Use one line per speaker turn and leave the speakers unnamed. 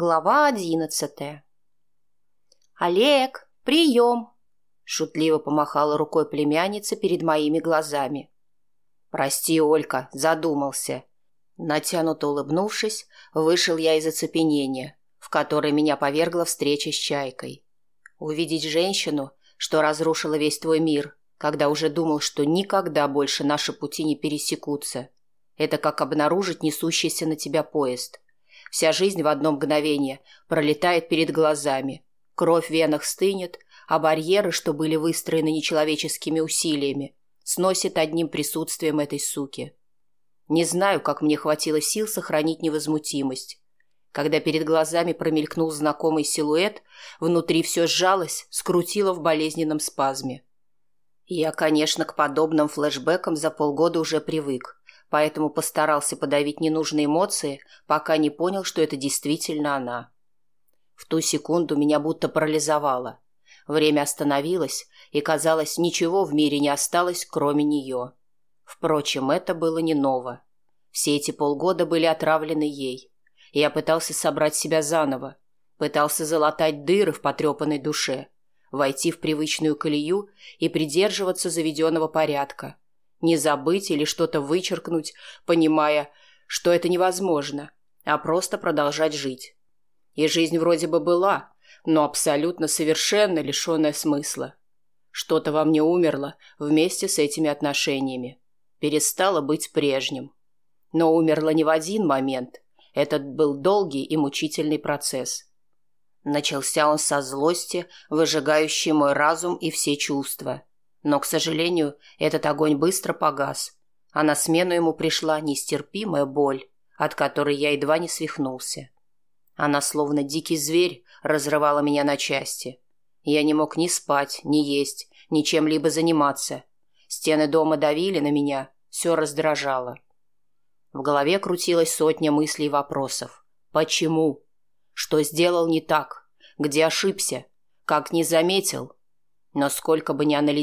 Глава одиннадцатая. «Олег, прием!» – шутливо помахала рукой племянница перед моими глазами. «Прости, Олька, задумался». Натянуто улыбнувшись, вышел я из оцепенения, в которое меня повергла встреча с Чайкой. Увидеть женщину, что разрушила весь твой мир, когда уже думал, что никогда больше наши пути не пересекутся. Это как обнаружить несущийся на тебя поезд – Вся жизнь в одно мгновение пролетает перед глазами. Кровь в венах стынет, а барьеры, что были выстроены нечеловеческими усилиями, сносит одним присутствием этой суки. Не знаю, как мне хватило сил сохранить невозмутимость. Когда перед глазами промелькнул знакомый силуэт, внутри все сжалось, скрутило в болезненном спазме. Я, конечно, к подобным флешбекам за полгода уже привык поэтому постарался подавить ненужные эмоции, пока не понял, что это действительно она. В ту секунду меня будто парализовало. Время остановилось, и, казалось, ничего в мире не осталось, кроме нее. Впрочем, это было не ново. Все эти полгода были отравлены ей. Я пытался собрать себя заново, пытался залатать дыры в потрепанной душе, войти в привычную колею и придерживаться заведенного порядка – не забыть или что-то вычеркнуть, понимая, что это невозможно, а просто продолжать жить. И жизнь вроде бы была, но абсолютно совершенно лишенная смысла. Что-то во мне умерло вместе с этими отношениями. Перестало быть прежним. Но умерло не в один момент. Этот был долгий и мучительный процесс. Начался он со злости, выжигающей мой разум и все чувства – но, к сожалению, этот огонь быстро погас, а на смену ему пришла нестерпимая боль, от которой я едва не свихнулся. Она, словно дикий зверь, разрывала меня на части. Я не мог ни спать, ни есть, ни чем-либо заниматься. Стены дома давили на меня, все раздражало. В голове крутилась сотня мыслей и вопросов. Почему? Что сделал не так? Где ошибся? Как не заметил? Но сколько бы ни анализировал,